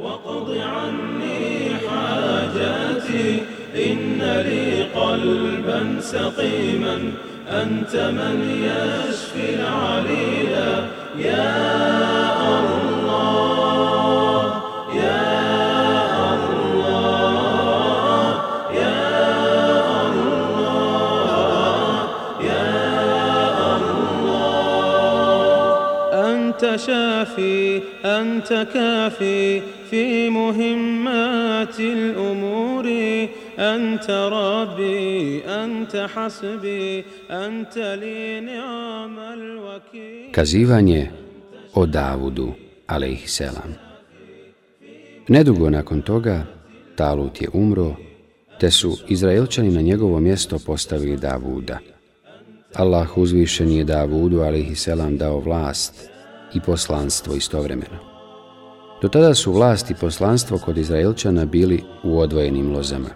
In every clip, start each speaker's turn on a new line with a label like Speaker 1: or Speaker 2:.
Speaker 1: وقض عني حاجاتي إن لي قلبا سقيما أنت من يشفي العليلا يا أنت كافي في مهمات الأمور أنت ربي أنت حسبي أنت لي نعم الوكيل
Speaker 2: Kazivanje o Davudu, alaihisselam. Nedugo nakon toga, Talut je umro, te su Izraelčani na njegovo mjesto postavili Davuda. Allah uzvišen je Davudu, alaihisselam, dao vlast i poslanstvo istovremeno. Do tada su vlast i poslanstvo kod Izraelčana bili u odvojenim lozama.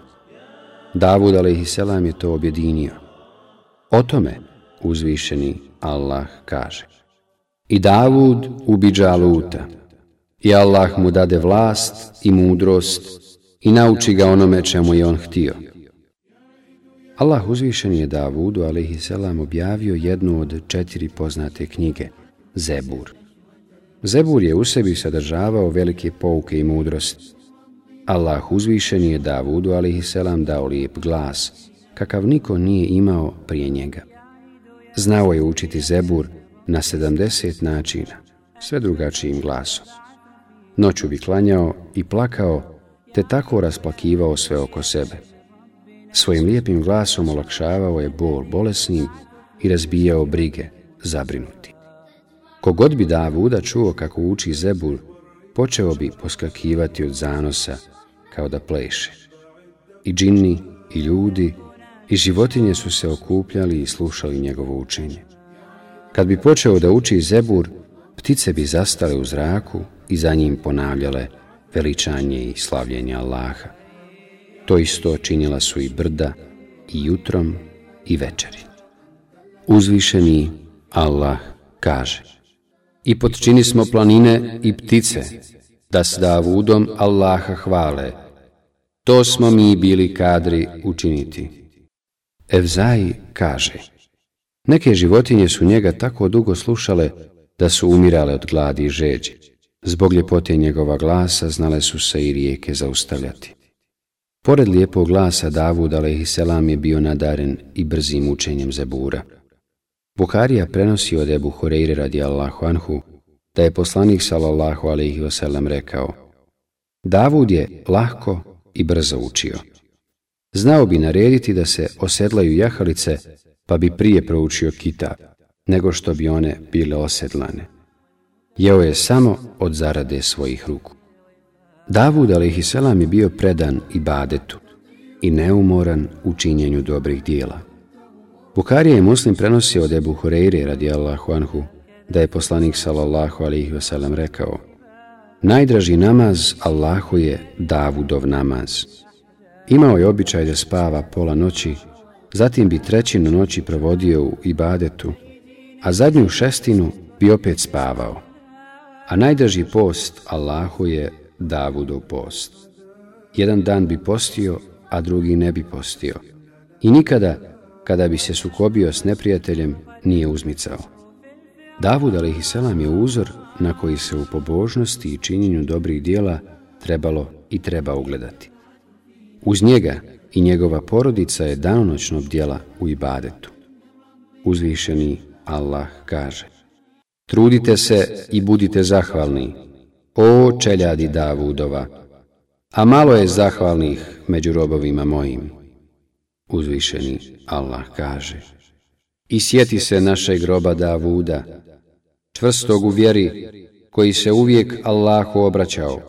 Speaker 2: Davud, a.s. je to objedinio. O tome uzvišeni Allah kaže. I Davud ubi Džaluta, i Allah mu dade vlast i mudrost i nauči ga onome čemu je on htio. Allah uzvišen je Davudu, alaihisselam, objavio jednu od četiri poznate knjige, Zebur. Zebur je u sebi sadržavao velike pouke i mudrost. Allah uzvišen je Davudu, alaihisselam, dao lijep glas, kakav niko nije imao prije njega. Znao je učiti Zebur na 70 načina, sve drugačijim glasom. Noću bi klanjao i plakao, te tako rasplakivao sve oko sebe. Svojim lijepim glasom olakšavao je bol bolesnim i razbijao brige zabrinut. Kogod bi Davuda čuo kako uči Zebur, počeo bi poskakivati od zanosa kao da pleše. I džinni, i ljudi, i životinje su se okupljali i slušali njegovo učenje. Kad bi počeo da uči Zebur, ptice bi zastale u zraku i za njim ponavljale veličanje i slavljenje Allaha. To isto činila su i brda, i jutrom, i večeri. Uzvišeni Allah kaže I potčini smo planine i ptice, da s Davudom Allaha hvale. To smo mi bili kadri učiniti. Evzai kaže Neke životinje su njega tako dugo slušale da su umirale od gladi i žeđi. Zbog ljepote njegova glasa znale su se i rijeke zaustavljati. Pored lijepog glasa Davud a.s. je bio nadaren i brzim učenjem Zebura. Buharija prenosi od Ebu Horeire radi Allahu Anhu da je poslanik sallallahu alaihi wasallam rekao Davud je lahko i brzo učio. Znao bi narediti da se osedlaju jahalice pa bi prije proučio kitab nego što bi one bile osedlane. Jeo je samo od zarade svojih ruku. Davud a.s. je bio predan i badetu i neumoran u činjenju dobrih dijela. Bukarija i muslim prenosi od Ebu Hureyre radijallahu anhu da je poslanik sallallahu alihi wasallam rekao Najdraži namaz Allahu je Davudov namaz. Imao je običaj da spava pola noći, zatim bi trećinu noći provodio u ibadetu, a zadnju šestinu bi opet spavao. A najdraži post Allahu je Davudov post. Jedan dan bi postio, a drugi ne bi postio. I nikada, kada bi se sukobio s neprijateljem, nije uzmicao. Davud a.s. je uzor na koji se u pobožnosti i činjenju dobrih dijela trebalo i treba ugledati. Uz njega i njegova porodica je danonoćno bdjela u ibadetu. Uzvišeni Allah kaže Trudite se i budite zahvalni, o čeljadi Davudova, a malo je zahvalnih među robovima mojim. Uzvišeni Allah kaže I sjeti se našeg groba Davuda, čvrstog u vjeri, koji se uvijek Allahu obraćao.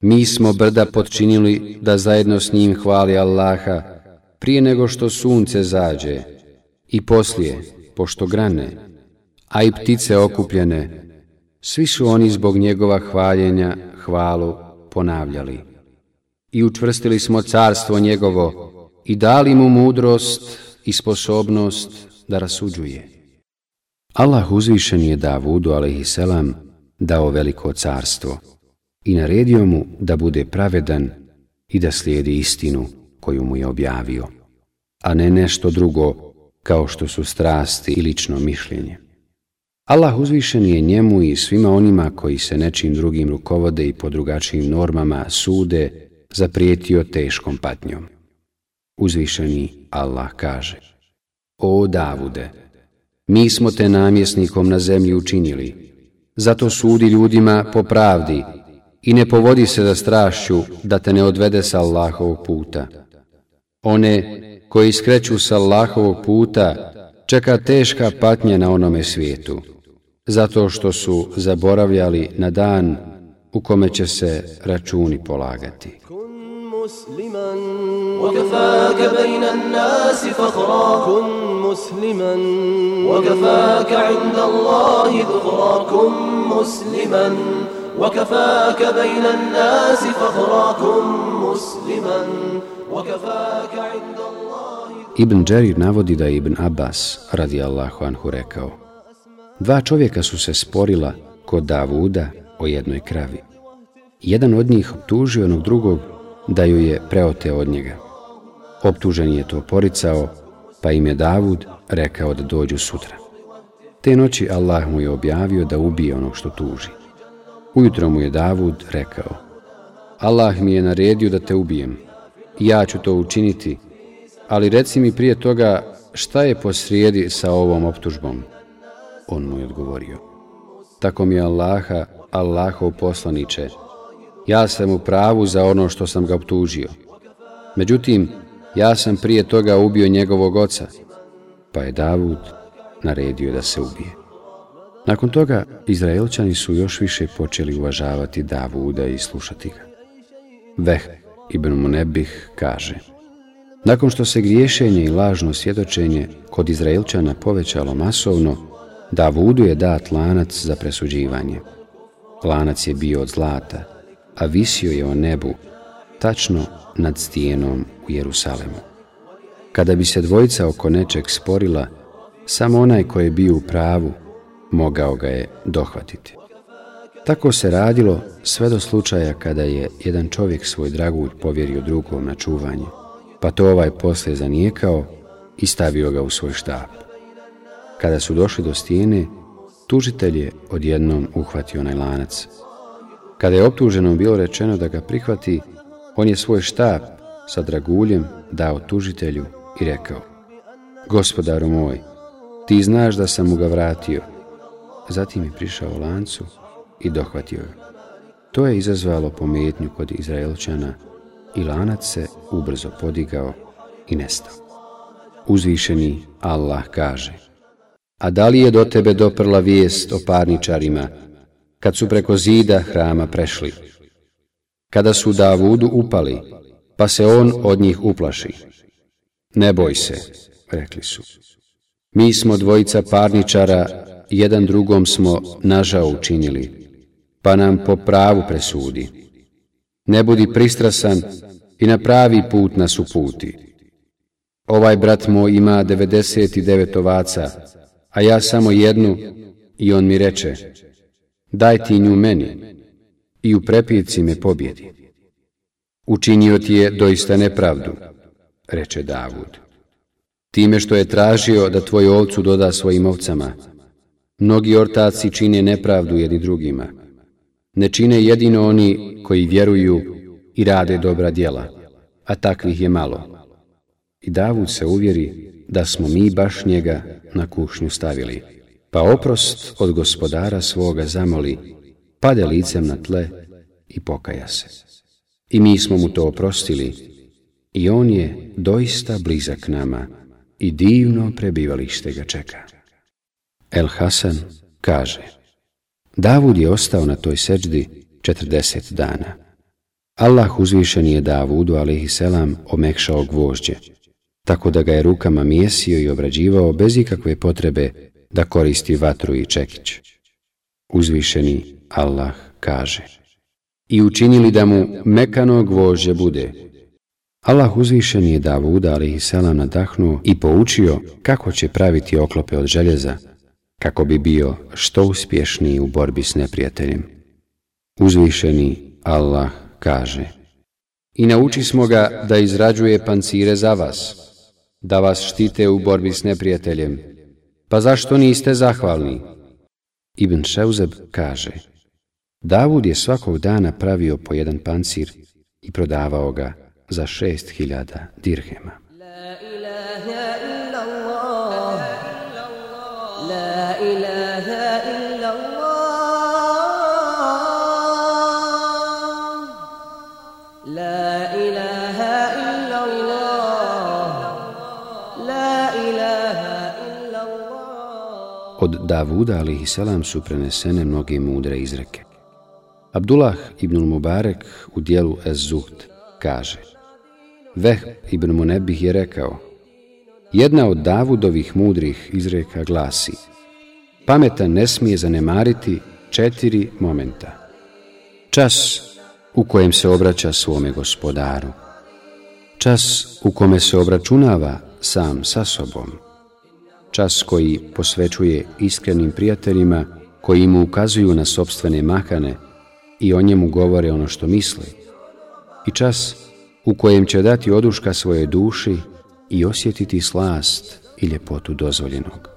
Speaker 2: Mi smo brda podčinili da zajedno s njim hvali Allaha prije nego što sunce zađe i poslije, pošto grane, a i ptice okupljene, svi su oni zbog njegova hvaljenja hvalu ponavljali. I učvrstili smo carstvo njegovo i dali mu mudrost i sposobnost da rasuđuje. Allah uzvišen je Davudu, a.s., dao veliko carstvo, i naredio mu da bude pravedan i da slijedi istinu koju mu je objavio, a ne nešto drugo kao što su strasti i lično mišljenje. Allah uzvišen je njemu i svima onima koji se nečim drugim rukovode i po drugačijim normama sude zaprijetio teškom patnjom. Uzvišeni Allah kaže O Davude, mi smo te namjesnikom na zemlji učinili, zato sudi ljudima po pravdi i ne povodi se za strašću da te ne odvede sa Allahovog puta. One koji skreću sa Allahovog puta čeka teška patnja na onome svijetu, zato što su zaboravljali na dan u kome će se računi polagati. مسلما وكفاك بين الناس فخرا كن مسلما وكفاك عند الله ذخرا كن مسلما وكفاك بين الناس فخرا كن مسلما وكفاك عند الله Ibn Džerir navodi da je Ibn Abbas, radi Allahu anhu, rekao Dva čovjeka su se sporila kod Davuda o jednoj kravi. Jedan od njih optužio onog drugog da ju je preoteo od njega. Optužen je to poricao, pa im je Davud rekao da dođu sutra. Te noći Allah mu je objavio da ubije onog što tuži. Ujutro mu je Davud rekao, Allah mi je naredio da te ubijem. Ja ću to učiniti, ali reci mi prije toga šta je posrijedi sa ovom optužbom. On mu je odgovorio, tako mi je Allaha, Allahov poslaniče, ja sam u pravu za ono što sam ga optužio. Međutim, ja sam prije toga ubio njegovog oca, pa je Davud naredio da se ubije. Nakon toga, Izraelčani su još više počeli uvažavati Davuda i slušati ga. Veh ibn Munebih kaže Nakon što se griješenje i lažno svjedočenje kod Izraelčana povećalo masovno, Davudu je dat lanac za presuđivanje. Lanac je bio od zlata, a visio je o nebu, tačno nad stijenom u Jerusalemu. Kada bi se dvojica oko nečeg sporila, samo onaj koji je bio u pravu mogao ga je dohvatiti. Tako se radilo sve do slučaja kada je jedan čovjek svoj dragulj povjerio drugom na čuvanje, pa to ovaj posle zanijekao i stavio ga u svoj štab. Kada su došli do stijene, tužitelj je odjednom uhvatio onaj lanac, Kada je optuženom bilo rečeno da ga prihvati, on je svoj štab sa draguljem dao tužitelju i rekao Gospodaru moj, ti znaš da sam mu ga vratio. Zatim je prišao lancu i dohvatio ga. To je izazvalo pometnju kod Izraelčana i lanac se ubrzo podigao i nestao. Uzvišeni Allah kaže A da li je do tebe doprla vijest o parničarima kad su preko zida hrama prešli. Kada su Davudu upali, pa se on od njih uplaši. Ne boj se, rekli su. Mi smo dvojica parničara, jedan drugom smo nažao učinili, pa nam po pravu presudi. Ne budi pristrasan i na pravi put nas uputi. Ovaj brat moj ima 99 ovaca, a ja samo jednu, i on mi reče, daj ti nju meni i u prepirci me pobjedi. Učinio ti je doista nepravdu, reče Davud. Time što je tražio da tvoj ovcu doda svojim ovcama, mnogi ortaci čine nepravdu jedni drugima. Ne čine jedino oni koji vjeruju i rade dobra djela, a takvih je malo. I Davud se uvjeri da smo mi baš njega na kušnju stavili pa oprost od gospodara svoga zamoli, pade licem na tle i pokaja se. I mi smo mu to oprostili i on je doista blizak nama i divno prebivalište ga čeka. El Hasan kaže, Davud je ostao na toj seđdi 40 dana. Allah uzvišen je Davudu, selam, omekšao gvožđe, tako da ga je rukama mijesio i obrađivao bez ikakve potrebe da koristi vatru i čekić. Uzvišeni Allah kaže I učinili da mu mekano gvožđe bude. Allah uzvišen je Davuda a.s. nadahnuo i poučio kako će praviti oklope od željeza, kako bi bio što uspješniji u borbi s neprijateljem. Uzvišeni Allah kaže I nauči smo ga da izrađuje pancire za vas, da vas štite u borbi s neprijateljem. Pa zašto niste zahvalni? Ibn Šeuzeb kaže Davud je svakog dana pravio po jedan pancir i prodavao ga za šest hiljada dirhema. Od Davuda, alihi selam, su prenesene mnoge mudre izreke. Abdullah ibn Mubarek u dijelu Ez-Zuhd kaže Veh ibn Munebih je rekao Jedna od Davudovih mudrih izreka glasi Pametan ne smije zanemariti četiri momenta. Čas u kojem se obraća svome gospodaru. Čas u kome se obračunava sam sa sobom. Čas koji posvećuje iskrenim prijateljima koji mu ukazuju na sobstvene mahane i o njemu govore ono što misle. I čas u kojem će dati oduška svoje duši i osjetiti slast i ljepotu dozvoljenog.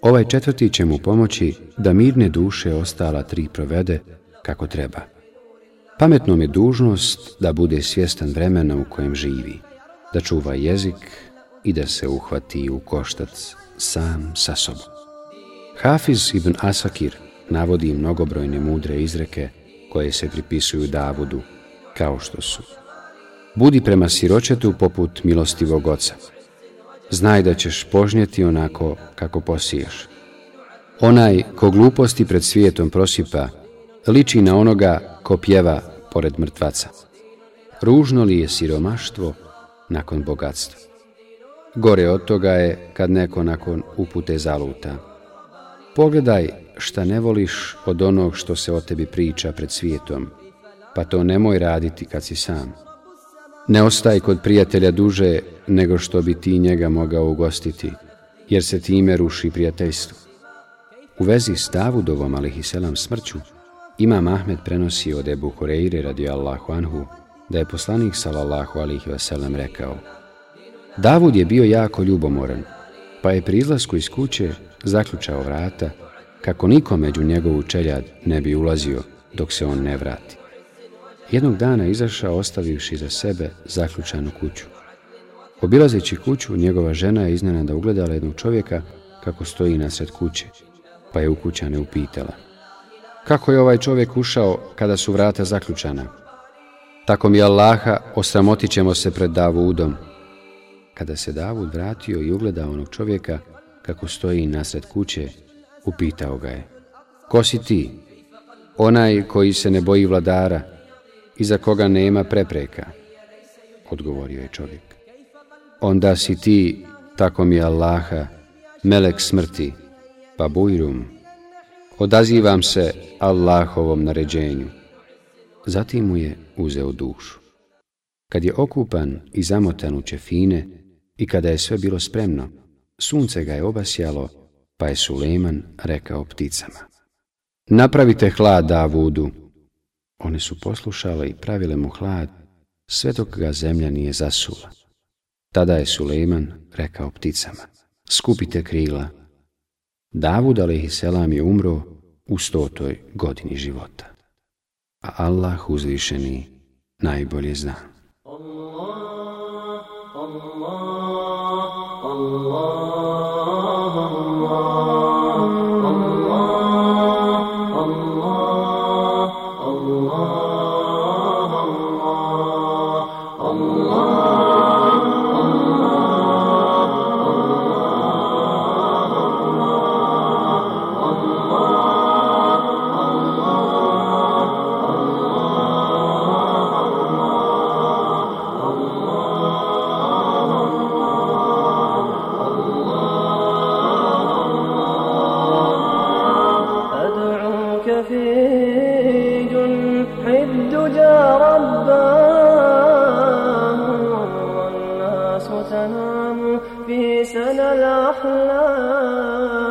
Speaker 2: Ovaj četvrti će mu pomoći da mirne duše ostala tri provede kako treba. Pametnom je dužnost da bude svjestan vremena u kojem živi, da čuva jezik i da se uhvati u koštac sam sa sobom. Hafiz ibn Asakir navodi mnogobrojne mudre izreke koje se pripisuju Davudu, kao što su Budi prema siročetu poput milostivog oca. Znaj da ćeš požnjeti onako kako posiješ. Onaj ko gluposti pred svijetom prosipa, liči na onoga ko pjeva pored mrtvaca. Ružno li je siromaštvo nakon bogatstva? Gore od toga je kad neko nakon upute zaluta. Pogledaj šta ne voliš od onog što se o tebi priča pred svijetom, pa to nemoj raditi kad si sam. Ne ostaj kod prijatelja duže nego što bi ti njega mogao ugostiti, jer se time ruši prijateljstvo. U vezi s Davudovom, alihiselam, smrću, Imam Ahmed prenosi od Ebu Hureyre radi Allahu Anhu, da je poslanik sallallahu alihi wasallam rekao Davud je bio jako ljubomoran, pa je pri izlasku iz kuće zaključao vrata kako niko među njegovu čeljad ne bi ulazio dok se on ne vrati. Jednog dana izašao ostavivši za sebe zaključanu kuću. Obilazeći kuću, njegova žena je iznenada ugledala jednog čovjeka kako stoji nasred kuće, pa je u kućane upitala. Kako je ovaj čovjek ušao kada su vrata zaključana? Tako mi Allaha, osramotit ćemo se pred Davudom. Kada se Davud vratio i ugledao onog čovjeka kako stoji nasred kuće, upitao ga je. Ko si ti? Onaj koji se ne boji vladara i za koga nema prepreka, odgovorio je čovjek. Onda si ti, tako mi Allaha, melek smrti, pa bujrum. Odazivam se Allahovom naređenju. Zatim mu je uzeo dušu. Kad je okupan i zamotan u čefine i kada je sve bilo spremno, sunce ga je obasjalo, pa je Suleman rekao pticama. Napravite hlad Davudu, One su poslušale i pravile mu hlad, sve dok ga zemlja nije zasula. Tada je Suleiman rekao pticama, skupite krila. Davud a.s. je umro u stotoj godini života. A Allah uzvišeni najbolje zna. Allah, سنة الأحلام